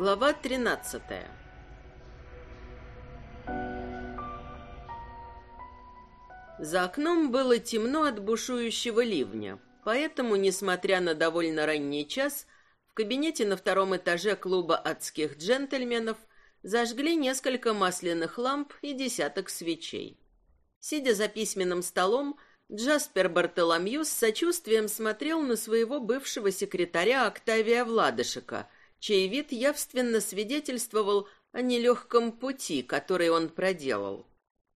Глава 13 За окном было темно от бушующего ливня, поэтому, несмотря на довольно ранний час, в кабинете на втором этаже клуба адских джентльменов зажгли несколько масляных ламп и десяток свечей. Сидя за письменным столом, Джаспер Бартоломью с сочувствием смотрел на своего бывшего секретаря Октавия Владышика, чей вид явственно свидетельствовал о нелегком пути, который он проделал.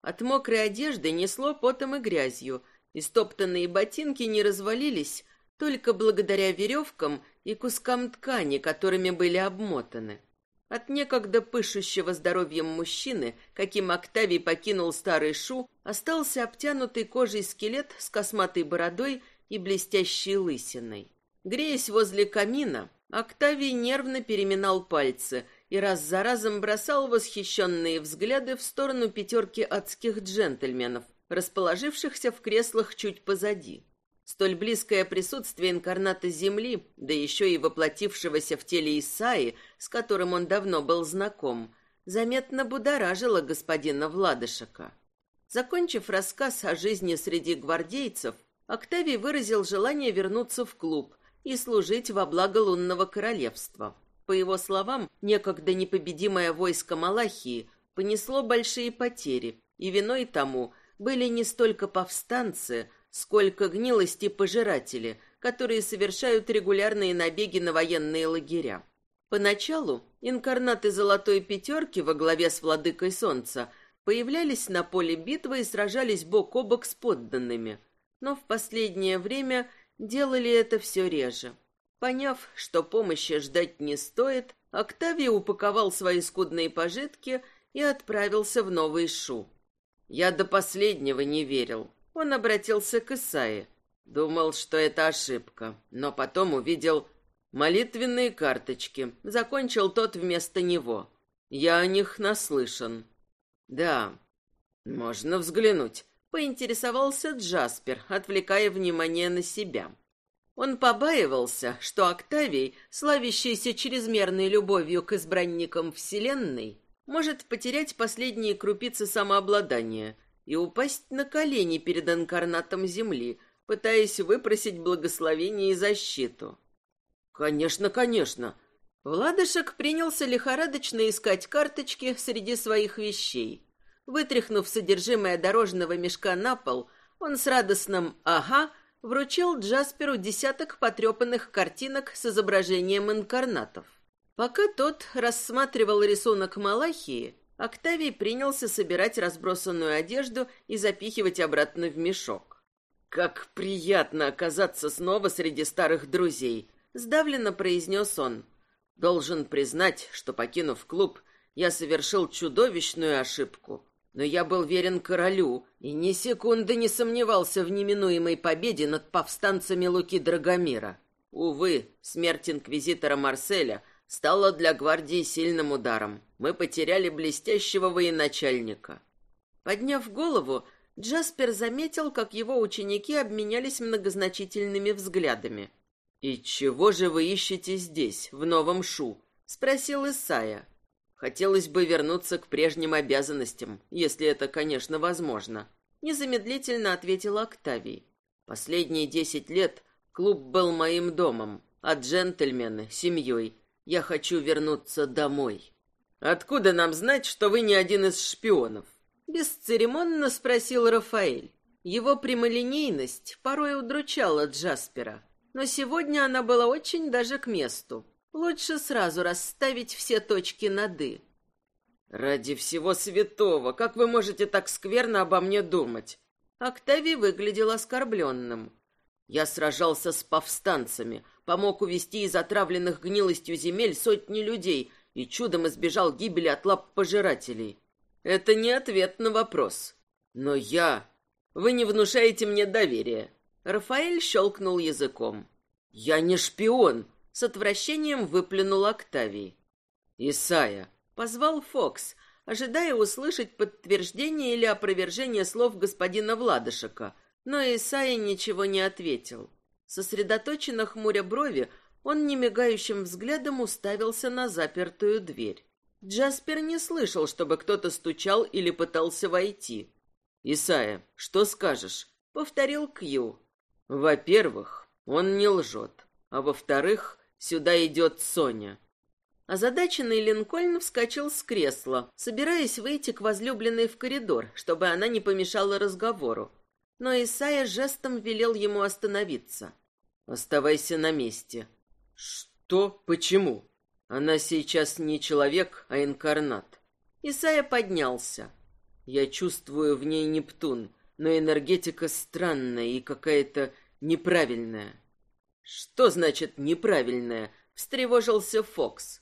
От мокрой одежды несло потом и грязью, и стоптанные ботинки не развалились только благодаря веревкам и кускам ткани, которыми были обмотаны. От некогда пышущего здоровьем мужчины, каким Октавий покинул старый Шу, остался обтянутый кожей скелет с косматой бородой и блестящей лысиной. Греясь возле камина, Октавий нервно переминал пальцы и раз за разом бросал восхищенные взгляды в сторону пятерки адских джентльменов, расположившихся в креслах чуть позади. Столь близкое присутствие инкарната Земли, да еще и воплотившегося в теле Исаи, с которым он давно был знаком, заметно будоражило господина Владышека. Закончив рассказ о жизни среди гвардейцев, Октавий выразил желание вернуться в клуб и служить во благо лунного королевства. По его словам, некогда непобедимое войско Малахии понесло большие потери, и виной тому были не столько повстанцы, сколько гнилости пожиратели, которые совершают регулярные набеги на военные лагеря. Поначалу инкарнаты Золотой Пятерки во главе с Владыкой Солнца появлялись на поле битвы и сражались бок о бок с подданными, но в последнее время делали это все реже. Поняв, что помощи ждать не стоит, Октавий упаковал свои скудные пожитки и отправился в Новый Шу. Я до последнего не верил, он обратился к Исае. Думал, что это ошибка, но потом увидел молитвенные карточки. Закончил тот вместо него. Я о них наслышан. Да, можно взглянуть. Поинтересовался Джаспер, отвлекая внимание на себя. Он побаивался, что Октавий, славящийся чрезмерной любовью к избранникам Вселенной, может потерять последние крупицы самообладания – и упасть на колени перед инкарнатом земли, пытаясь выпросить благословение и защиту. «Конечно, конечно!» Владышек принялся лихорадочно искать карточки среди своих вещей. Вытряхнув содержимое дорожного мешка на пол, он с радостным «ага» вручил Джасперу десяток потрепанных картинок с изображением инкарнатов. Пока тот рассматривал рисунок Малахии, Октавий принялся собирать разбросанную одежду и запихивать обратно в мешок. «Как приятно оказаться снова среди старых друзей!» — сдавленно произнес он. «Должен признать, что, покинув клуб, я совершил чудовищную ошибку. Но я был верен королю и ни секунды не сомневался в неминуемой победе над повстанцами Луки Драгомира. Увы, смерть инквизитора Марселя стало для гвардии сильным ударом. Мы потеряли блестящего военачальника. Подняв голову, Джаспер заметил, как его ученики обменялись многозначительными взглядами. «И чего же вы ищете здесь, в Новом Шу?» — спросил Исая. «Хотелось бы вернуться к прежним обязанностям, если это, конечно, возможно», — незамедлительно ответил Октавий. «Последние десять лет клуб был моим домом, а джентльмены — семьей, я хочу вернуться домой. Откуда нам знать, что вы не один из шпионов? Бесцеремонно спросил Рафаэль. Его прямолинейность порой удручала Джаспера, но сегодня она была очень даже к месту. Лучше сразу расставить все точки над «и». «Ради всего святого, как вы можете так скверно обо мне думать?» Октавий выглядел оскорбленным. «Я сражался с повстанцами, помог увести из отравленных гнилостью земель сотни людей и чудом избежал гибели от лап пожирателей. Это не ответ на вопрос. Но я... Вы не внушаете мне доверия. Рафаэль щелкнул языком. Я не шпион, с отвращением выплюнул Октавий. Исая, позвал Фокс, ожидая услышать подтверждение или опровержение слов господина Владышека, но Исая ничего не ответил. Сосредоточенно хмуря брови, он немигающим взглядом уставился на запертую дверь. Джаспер не слышал, чтобы кто-то стучал или пытался войти. «Исайя, что скажешь?» — повторил Кью. «Во-первых, он не лжет, а во-вторых, сюда идет Соня». Озадаченный Линкольн вскочил с кресла, собираясь выйти к возлюбленной в коридор, чтобы она не помешала разговору. Но Исайя жестом велел ему остановиться. «Оставайся на месте». «Что? Почему?» Она сейчас не человек, а инкарнат. Исайя поднялся. Я чувствую в ней Нептун, но энергетика странная и какая-то неправильная. Что значит неправильная? Встревожился Фокс.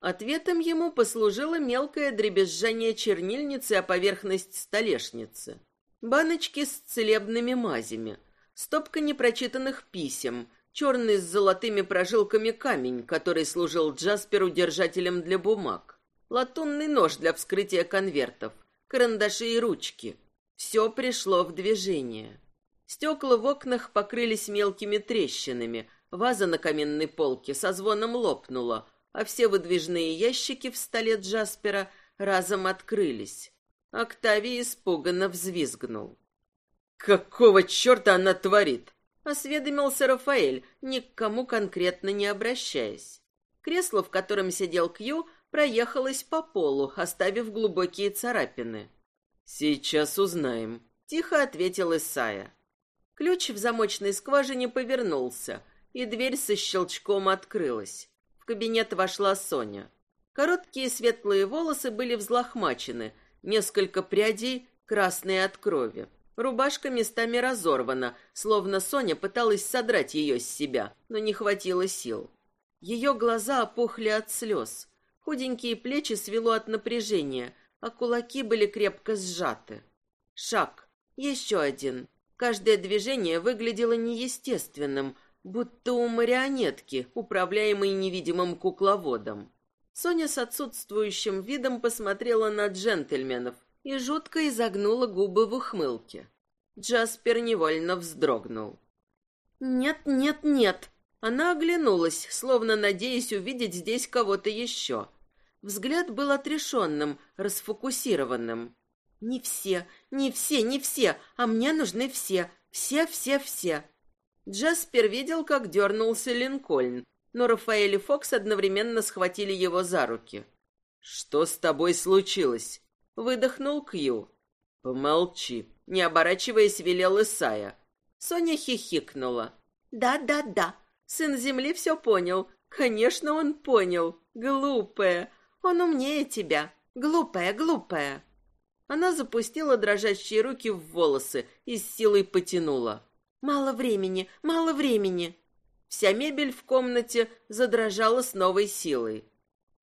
Ответом ему послужило мелкое дребезжание чернильницы о поверхность столешницы. Баночки с целебными мазями, стопка непрочитанных писем, черный с золотыми прожилками камень, который служил Джасперу держателем для бумаг, латунный нож для вскрытия конвертов, карандаши и ручки. Все пришло в движение. Стекла в окнах покрылись мелкими трещинами, ваза на каменной полке со звоном лопнула, а все выдвижные ящики в столе Джаспера разом открылись. Октавий испуганно взвизгнул. «Какого черта она творит?» осведомился Рафаэль, ни к кому конкретно не обращаясь. Кресло, в котором сидел Кью, проехалось по полу, оставив глубокие царапины. «Сейчас узнаем», — тихо ответил Исая. Ключ в замочной скважине повернулся, и дверь со щелчком открылась. В кабинет вошла Соня. Короткие светлые волосы были взлохмачены, несколько прядей красные от крови. Рубашка местами разорвана, словно Соня пыталась содрать ее с себя, но не хватило сил. Ее глаза опухли от слез. Худенькие плечи свело от напряжения, а кулаки были крепко сжаты. Шаг. Еще один. Каждое движение выглядело неестественным, будто у марионетки, управляемой невидимым кукловодом. Соня с отсутствующим видом посмотрела на джентльменов, и жутко изогнула губы в ухмылке. Джаспер невольно вздрогнул. «Нет, нет, нет!» Она оглянулась, словно надеясь увидеть здесь кого-то еще. Взгляд был отрешенным, расфокусированным. «Не все, не все, не все, а мне нужны все, все, все, все!» Джаспер видел, как дернулся Линкольн, но Рафаэль и Фокс одновременно схватили его за руки. «Что с тобой случилось?» Выдохнул Кью. «Помолчи», — не оборачиваясь, велел Исая. Соня хихикнула. «Да-да-да, сын Земли все понял. Конечно, он понял. Глупая. Он умнее тебя. Глупая, глупая». Она запустила дрожащие руки в волосы и с силой потянула. «Мало времени, мало времени». Вся мебель в комнате задрожала с новой силой.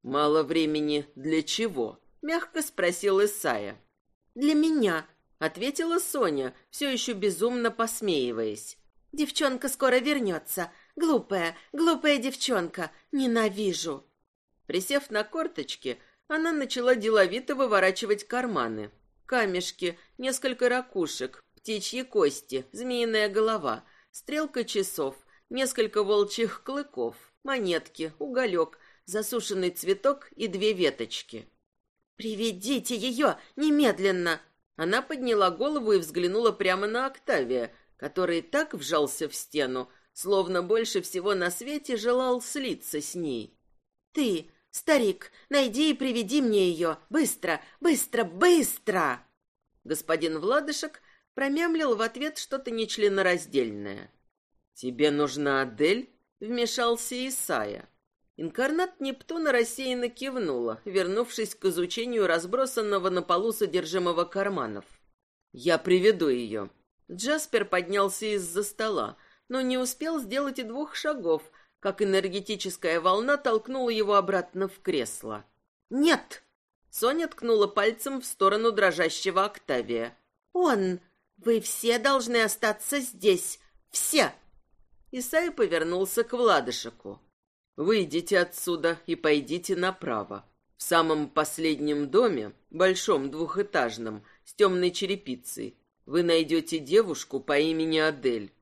«Мало времени для чего?» мягко спросил Исая. Для меня, ответила Соня, все еще безумно посмеиваясь. Девчонка скоро вернется. Глупая, глупая девчонка. Ненавижу. Присев на корточки, она начала деловито выворачивать карманы. Камешки, несколько ракушек, птичьи кости, змеиная голова, стрелка часов, несколько волчьих клыков, монетки, уголек, засушенный цветок и две веточки. «Приведите ее немедленно!» Она подняла голову и взглянула прямо на Октавия, который так вжался в стену, словно больше всего на свете желал слиться с ней. «Ты, старик, найди и приведи мне ее! Быстро, быстро, быстро!» Господин Владышек промямлил в ответ что-то нечленораздельное. «Тебе нужна Адель?» — вмешался Исая. Инкарнат Нептуна рассеянно кивнула, вернувшись к изучению разбросанного на полу содержимого карманов. «Я приведу ее». Джаспер поднялся из-за стола, но не успел сделать и двух шагов, как энергетическая волна толкнула его обратно в кресло. «Нет!» Соня ткнула пальцем в сторону дрожащего Октавия. «Он! Вы все должны остаться здесь! Все!» Исай повернулся к Владышеку. Выйдите отсюда и пойдите направо. В самом последнем доме, большом двухэтажном, с темной черепицей, вы найдете девушку по имени Адель.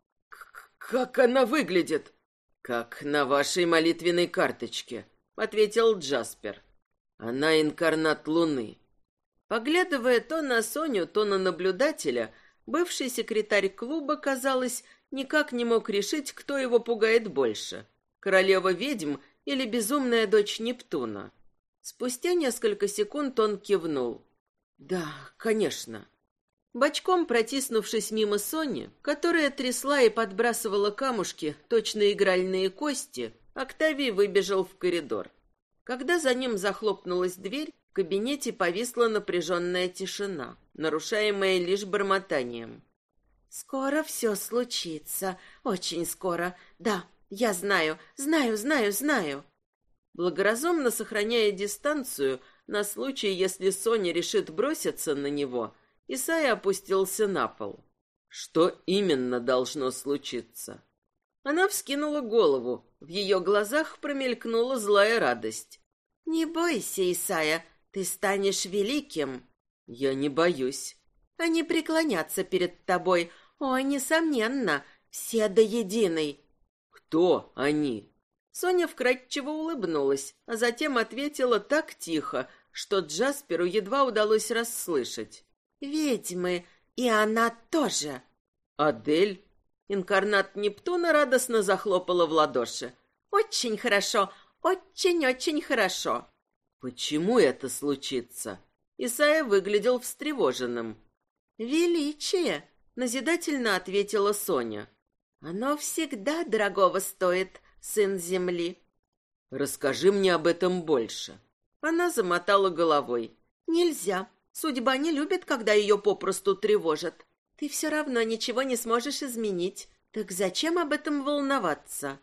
Как она выглядит? «Как на вашей молитвенной карточке», — ответил Джаспер. «Она инкарнат Луны». Поглядывая то на Соню, то на наблюдателя, бывший секретарь клуба, казалось, никак не мог решить, кто его пугает больше — королева ведьм или безумная дочь Нептуна. Спустя несколько секунд он кивнул. «Да, конечно». Бочком протиснувшись мимо Сони, которая трясла и подбрасывала камушки, точно игральные кости, Октавий выбежал в коридор. Когда за ним захлопнулась дверь, в кабинете повисла напряженная тишина, нарушаемая лишь бормотанием. «Скоро все случится, очень скоро. Да, я знаю, знаю, знаю, знаю». Благоразумно сохраняя дистанцию на случай, если Соня решит броситься на него, Исайя опустился на пол. Что именно должно случиться? Она вскинула голову. В ее глазах промелькнула злая радость. «Не бойся, Исайя, ты станешь великим. Я не боюсь. Они преклонятся перед тобой. О, несомненно, все до единой. Кто они? Соня вкрадчиво улыбнулась, а затем ответила так тихо, что Джасперу едва удалось расслышать. «Ведьмы, и она тоже!» «Адель?» Инкарнат Нептуна радостно захлопала в ладоши. «Очень хорошо, очень-очень хорошо!» «Почему это случится?» Исайя выглядел встревоженным. «Величие!» — назидательно ответила Соня. «Оно всегда дорогого стоит, сын земли». «Расскажи мне об этом больше». Она замотала головой. «Нельзя. Судьба не любит, когда ее попросту тревожат. Ты все равно ничего не сможешь изменить. Так зачем об этом волноваться?»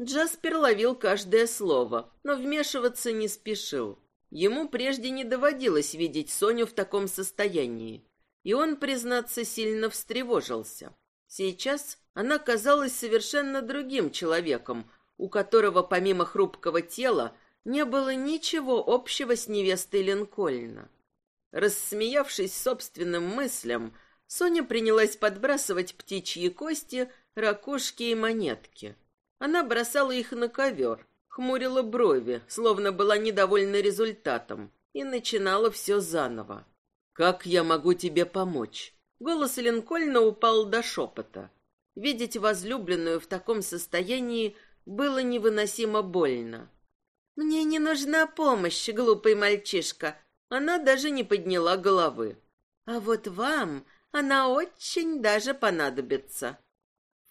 Джаспер ловил каждое слово, но вмешиваться не спешил. Ему прежде не доводилось видеть Соню в таком состоянии, и он, признаться, сильно встревожился. Сейчас она казалась совершенно другим человеком, у которого помимо хрупкого тела не было ничего общего с невестой Линкольна. Рассмеявшись собственным мыслям, Соня принялась подбрасывать птичьи кости, ракушки и монетки — она бросала их на ковер, хмурила брови, словно была недовольна результатом, и начинала все заново. «Как я могу тебе помочь?» Голос Линкольна упал до шепота. Видеть возлюбленную в таком состоянии было невыносимо больно. «Мне не нужна помощь, глупый мальчишка». Она даже не подняла головы. «А вот вам она очень даже понадобится»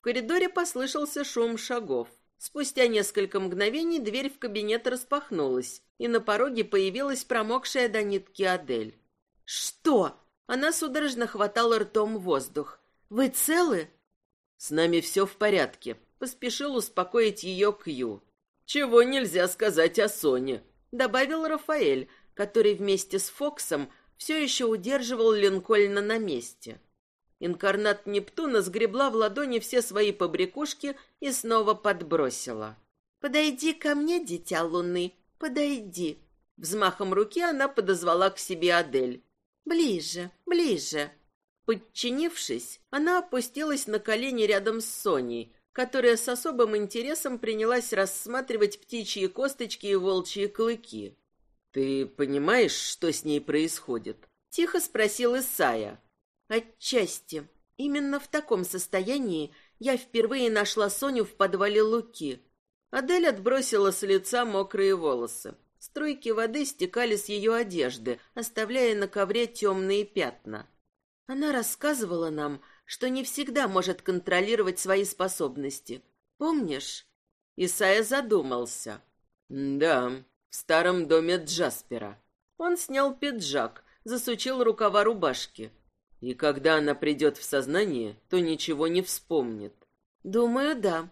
коридоре послышался шум шагов. Спустя несколько мгновений дверь в кабинет распахнулась, и на пороге появилась промокшая до нитки Адель. «Что?» Она судорожно хватала ртом воздух. «Вы целы?» «С нами все в порядке», — поспешил успокоить ее Кью. «Чего нельзя сказать о Соне», — добавил Рафаэль, который вместе с Фоксом все еще удерживал Линкольна на месте. Инкарнат Нептуна сгребла в ладони все свои побрякушки и снова подбросила. «Подойди ко мне, дитя луны, подойди». Взмахом руки она подозвала к себе Адель. «Ближе, ближе». Подчинившись, она опустилась на колени рядом с Соней, которая с особым интересом принялась рассматривать птичьи косточки и волчьи клыки. «Ты понимаешь, что с ней происходит?» — тихо спросил Исая. Отчасти. Именно в таком состоянии я впервые нашла Соню в подвале Луки. Адель отбросила с лица мокрые волосы. Струйки воды стекали с ее одежды, оставляя на ковре темные пятна. Она рассказывала нам, что не всегда может контролировать свои способности. Помнишь? Исайя задумался. Да, в старом доме Джаспера. Он снял пиджак, засучил рукава рубашки. И когда она придет в сознание, то ничего не вспомнит. Думаю, да.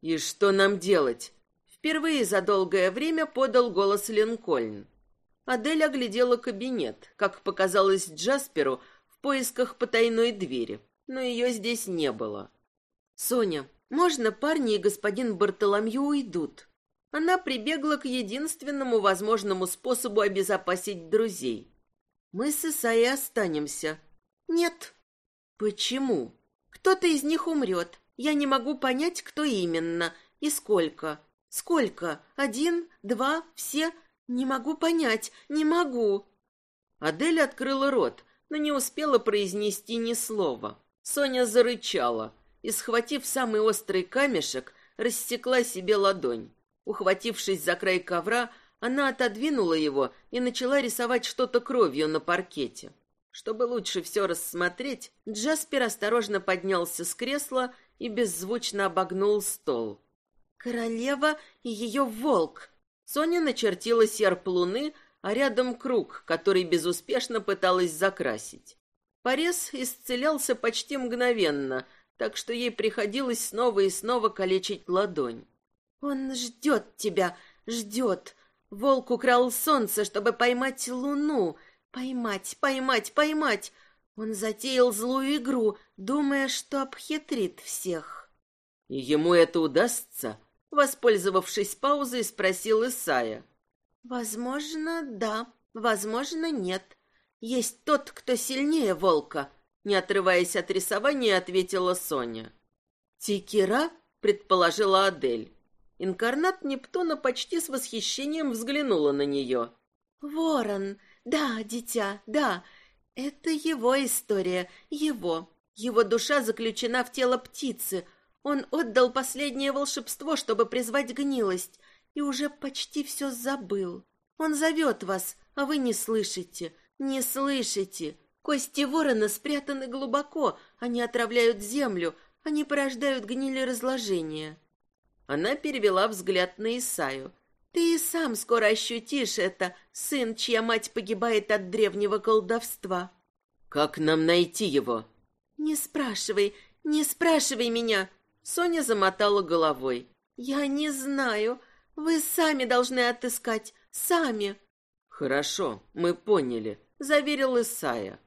И что нам делать? Впервые за долгое время подал голос Линкольн. Адель оглядела кабинет, как показалось Джасперу, в поисках потайной двери, но ее здесь не было. «Соня, можно парни и господин Бартоломью уйдут?» Она прибегла к единственному возможному способу обезопасить друзей. «Мы с Исаей останемся», «Нет». «Почему?» «Кто-то из них умрет. Я не могу понять, кто именно. И сколько? Сколько? Один? Два? Все? Не могу понять, не могу. Адель открыла рот, но не успела произнести ни слова. Соня зарычала и, схватив самый острый камешек, рассекла себе ладонь. Ухватившись за край ковра, она отодвинула его и начала рисовать что-то кровью на паркете. Чтобы лучше все рассмотреть, Джаспер осторожно поднялся с кресла и беззвучно обогнул стол. «Королева и ее волк!» Соня начертила серп луны, а рядом круг, который безуспешно пыталась закрасить. Порез исцелялся почти мгновенно, так что ей приходилось снова и снова калечить ладонь. «Он ждет тебя, ждет. Волк украл солнце, чтобы поймать луну. Поймать, поймать, поймать. Он затеял злую игру, думая, что обхитрит всех». «И ему это удастся?» Воспользовавшись паузой, спросил Исая. «Возможно, да, возможно, нет. Есть тот, кто сильнее волка», — не отрываясь от рисования, ответила Соня. «Тикера?» — предположила Адель. Инкарнат Нептуна почти с восхищением взглянула на нее. «Ворон! Да, дитя, да. Это его история, его. Его душа заключена в тело птицы. Он отдал последнее волшебство, чтобы призвать гнилость, и уже почти все забыл. Он зовет вас, а вы не слышите, не слышите. Кости ворона спрятаны глубоко, они отравляют землю, они порождают гнили разложения. Она перевела взгляд на Исаю. Ты и сам скоро ощутишь это, сын, чья мать погибает от древнего колдовства. Как нам найти его? Не спрашивай, не спрашивай меня. Соня замотала головой. Я не знаю. Вы сами должны отыскать. Сами. Хорошо, мы поняли, заверил Исая.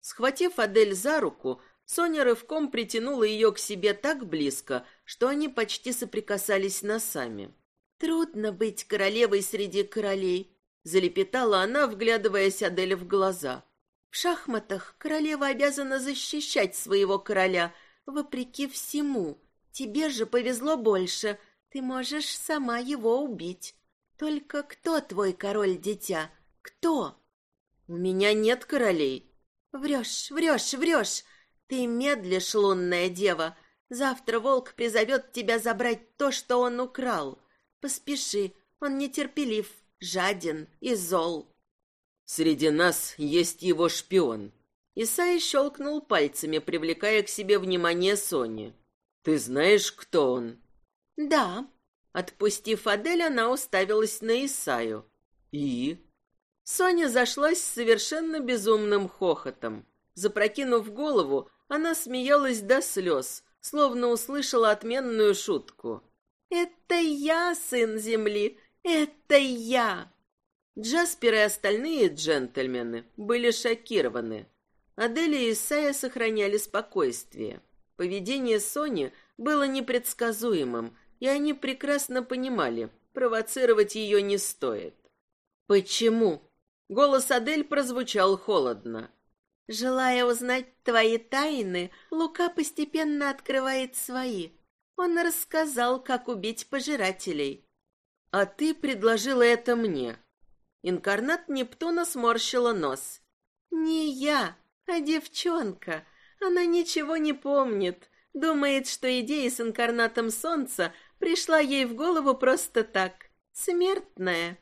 Схватив Адель за руку, Соня рывком притянула ее к себе так близко, что они почти соприкасались носами. «Трудно быть королевой среди королей», — залепетала она, вглядываясь Адель в глаза. «В шахматах королева обязана защищать своего короля, вопреки всему. Тебе же повезло больше, ты можешь сама его убить. Только кто твой король, дитя? Кто? У меня нет королей. Врешь, врешь, врешь. Ты медлишь, лунная дева. Завтра волк призовет тебя забрать то, что он украл. Поспеши, он нетерпелив, жаден и зол. Среди нас есть его шпион. Исай щелкнул пальцами, привлекая к себе внимание Сони. Ты знаешь, кто он? «Да». Отпустив Адель, она уставилась на Исаю. «И?» Соня зашлась совершенно безумным хохотом. Запрокинув голову, она смеялась до слез, словно услышала отменную шутку. «Это я, сын Земли! Это я!» Джаспер и остальные джентльмены были шокированы. Адель и Исайя сохраняли спокойствие. Поведение Сони было непредсказуемым, и они прекрасно понимали, провоцировать ее не стоит. «Почему?» Голос Адель прозвучал холодно. «Желая узнать твои тайны, Лука постепенно открывает свои. Он рассказал, как убить пожирателей. А ты предложила это мне». Инкарнат Нептуна сморщила нос. «Не я, а девчонка. Она ничего не помнит. Думает, что идея с инкарнатом солнца пришла ей в голову просто так. Смертная.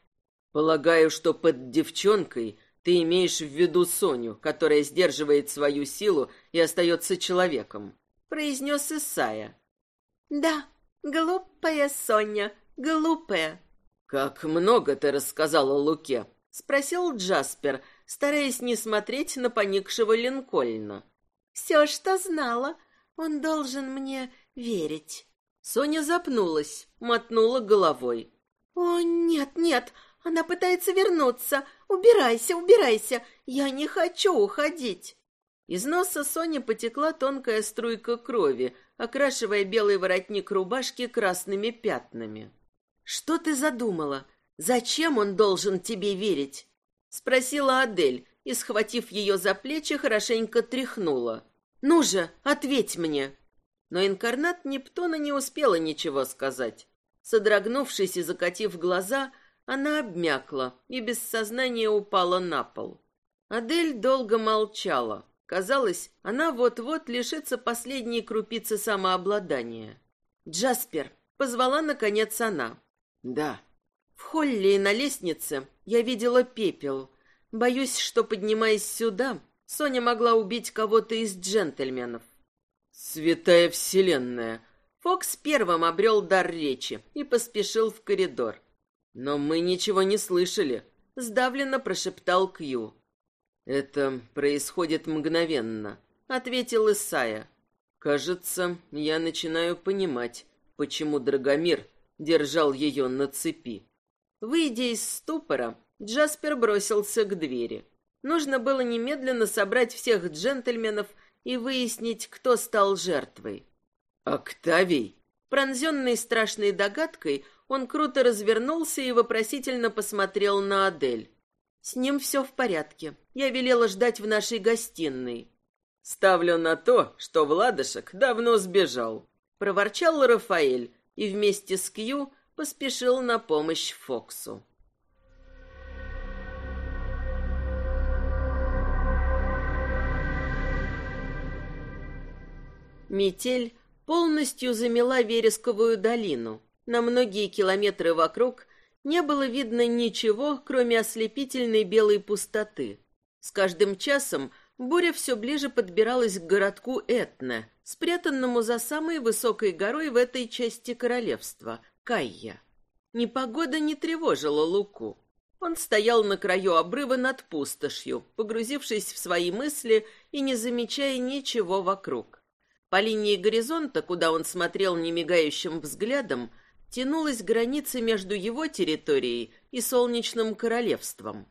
Полагаю, что под девчонкой ты имеешь в виду Соню, которая сдерживает свою силу и остается человеком, произнес Исая. Да, глупая Соня, глупая. Как много ты рассказала Луке, спросил Джаспер, стараясь не смотреть на поникшего Линкольна. Все, что знала. Он должен мне верить. Соня запнулась, мотнула головой. «О, нет, нет, она пытается вернуться. Убирайся, убирайся, я не хочу уходить». Из носа Сони потекла тонкая струйка крови, окрашивая белый воротник рубашки красными пятнами. «Что ты задумала? Зачем он должен тебе верить?» — спросила Адель и, схватив ее за плечи, хорошенько тряхнула. «Ну же, ответь мне!» Но инкарнат Нептуна не успела ничего сказать. Содрогнувшись и закатив глаза, она обмякла и без сознания упала на пол. Адель долго молчала. Казалось, она вот-вот лишится последней крупицы самообладания. «Джаспер!» — позвала, наконец, она. «Да». В холле и на лестнице я видела пепел. Боюсь, что, поднимаясь сюда, Соня могла убить кого-то из джентльменов. «Святая Вселенная!» Фокс первым обрел дар речи и поспешил в коридор. «Но мы ничего не слышали», — сдавленно прошептал Кью. «Это происходит мгновенно», — ответил Исая. «Кажется, я начинаю понимать, почему Драгомир держал ее на цепи». Выйдя из ступора, Джаспер бросился к двери. Нужно было немедленно собрать всех джентльменов и выяснить, кто стал жертвой. «Октавий!» Пронзенный страшной догадкой, он круто развернулся и вопросительно посмотрел на Адель. «С ним все в порядке. Я велела ждать в нашей гостиной». «Ставлю на то, что Владышек давно сбежал», — проворчал Рафаэль и вместе с Кью поспешил на помощь Фоксу. Метель полностью замела Вересковую долину. На многие километры вокруг не было видно ничего, кроме ослепительной белой пустоты. С каждым часом буря все ближе подбиралась к городку Этна, спрятанному за самой высокой горой в этой части королевства — Кайя. Непогода не тревожила Луку. Он стоял на краю обрыва над пустошью, погрузившись в свои мысли и не замечая ничего вокруг. По линии горизонта, куда он смотрел немигающим взглядом, тянулась граница между его территорией и Солнечным Королевством.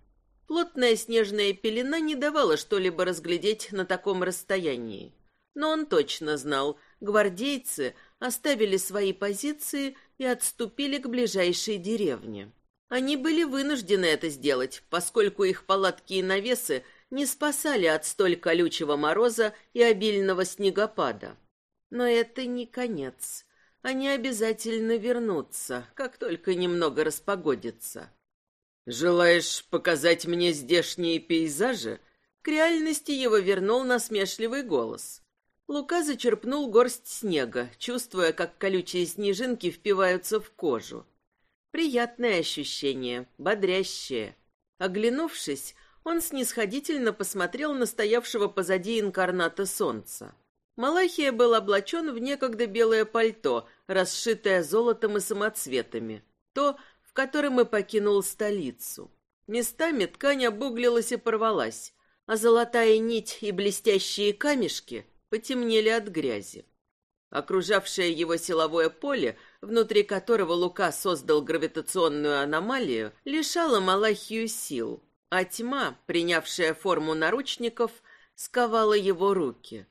Плотная снежная пелена не давала что-либо разглядеть на таком расстоянии. Но он точно знал, гвардейцы оставили свои позиции и отступили к ближайшей деревне. Они были вынуждены это сделать, поскольку их палатки и навесы не спасали от столь колючего мороза и обильного снегопада. Но это не конец. Они обязательно вернутся, как только немного распогодится. «Желаешь показать мне здешние пейзажи?» К реальности его вернул насмешливый голос. Лука зачерпнул горсть снега, чувствуя, как колючие снежинки впиваются в кожу. Приятное ощущение, бодрящее. Оглянувшись, он снисходительно посмотрел на стоявшего позади инкарната солнца. Малахия был облачен в некогда белое пальто, расшитое золотом и самоцветами, то, в котором и покинул столицу. Местами ткань обуглилась и порвалась, а золотая нить и блестящие камешки потемнели от грязи. Окружавшее его силовое поле, внутри которого Лука создал гравитационную аномалию, лишало Малахию сил, а тьма, принявшая форму наручников, сковала его руки.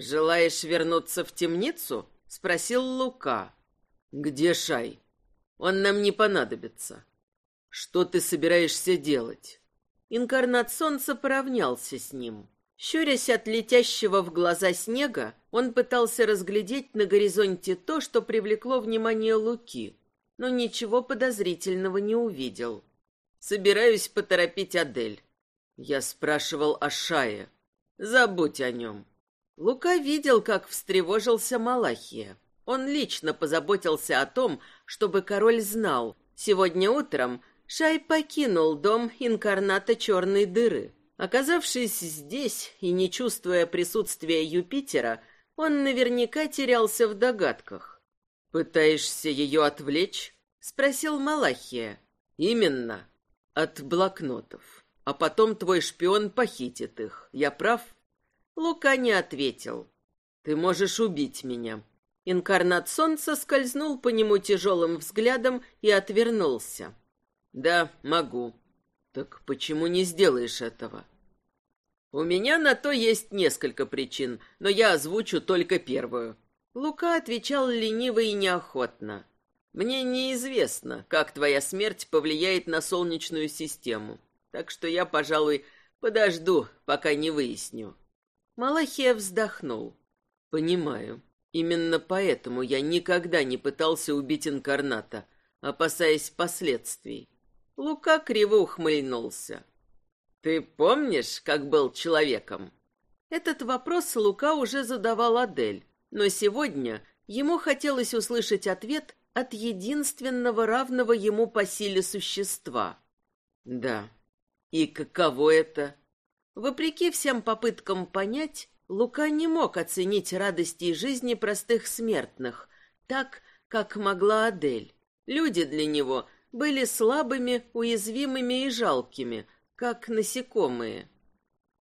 «Желаешь вернуться в темницу?» — спросил Лука. «Где Шай? Он нам не понадобится. Что ты собираешься делать?» Инкарнат солнца поравнялся с ним. Щурясь от летящего в глаза снега, он пытался разглядеть на горизонте то, что привлекло внимание Луки, но ничего подозрительного не увидел. «Собираюсь поторопить Адель». Я спрашивал о Шае. «Забудь о нем». Лука видел, как встревожился Малахия. Он лично позаботился о том, чтобы король знал. Сегодня утром Шай покинул дом инкарната черной дыры. Оказавшись здесь и не чувствуя присутствия Юпитера, он наверняка терялся в догадках. «Пытаешься ее отвлечь?» — спросил Малахия. «Именно. От блокнотов. А потом твой шпион похитит их. Я прав?» Лука не ответил. «Ты можешь убить меня». Инкарнат солнца скользнул по нему тяжелым взглядом и отвернулся. «Да, могу. Так почему не сделаешь этого? У меня на то есть несколько причин, но я озвучу только первую. Лука отвечал лениво и неохотно. Мне неизвестно, как твоя смерть повлияет на солнечную систему. Так что я, пожалуй, подожду, пока не выясню. Малахия вздохнул. Понимаю. Именно поэтому я никогда не пытался убить инкарната, опасаясь последствий. Лука криво ухмыльнулся. «Ты помнишь, как был человеком?» Этот вопрос Лука уже задавал Адель, но сегодня ему хотелось услышать ответ от единственного равного ему по силе существа. «Да. И каково это?» Вопреки всем попыткам понять, Лука не мог оценить радости жизни простых смертных, так, как могла Адель. Люди для него были слабыми, уязвимыми и жалкими, как насекомые.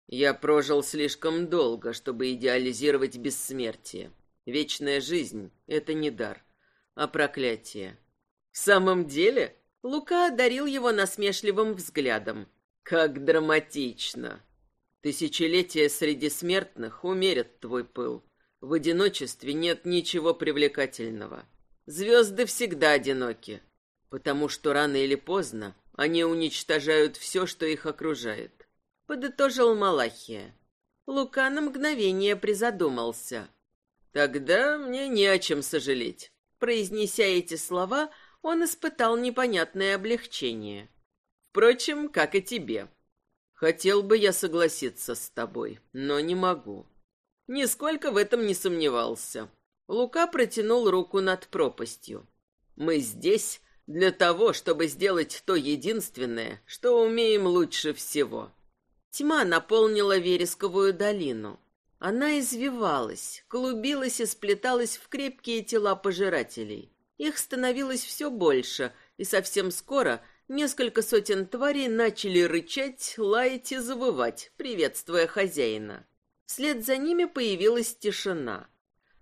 Я прожил слишком долго, чтобы идеализировать бессмертие. Вечная жизнь — это не дар, а проклятие. В самом деле, Лука одарил его насмешливым взглядом. Как драматично! Тысячелетия среди смертных умерят твой пыл. В одиночестве нет ничего привлекательного. Звезды всегда одиноки, потому что рано или поздно они уничтожают все, что их окружает. Подытожил Малахия. Лука на мгновение призадумался. Тогда мне не о чем сожалеть. Произнеся эти слова, он испытал непонятное облегчение. Впрочем, как и тебе. Хотел бы я согласиться с тобой, но не могу. Нисколько в этом не сомневался. Лука протянул руку над пропастью. Мы здесь для того, чтобы сделать то единственное, что умеем лучше всего. Тьма наполнила вересковую долину. Она извивалась, клубилась и сплеталась в крепкие тела пожирателей. Их становилось все больше, и совсем скоро Несколько сотен тварей начали рычать, лаять и завывать, приветствуя хозяина. Вслед за ними появилась тишина.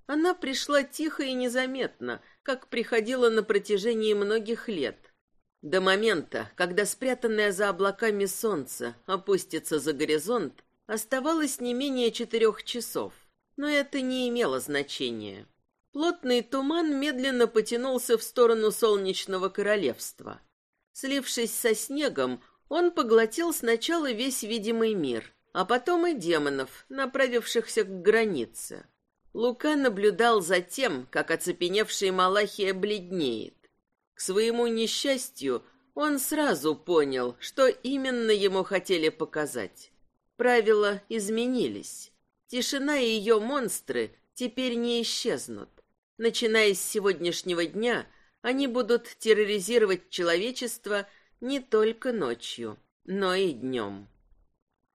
Она пришла тихо и незаметно, как приходила на протяжении многих лет. До момента, когда спрятанное за облаками солнце опустится за горизонт, оставалось не менее четырех часов. Но это не имело значения. Плотный туман медленно потянулся в сторону солнечного королевства. Слившись со снегом, он поглотил сначала весь видимый мир, а потом и демонов, направившихся к границе. Лука наблюдал за тем, как оцепеневший Малахия бледнеет. К своему несчастью, он сразу понял, что именно ему хотели показать. Правила изменились. Тишина и ее монстры теперь не исчезнут. Начиная с сегодняшнего дня – они будут терроризировать человечество не только ночью, но и днем.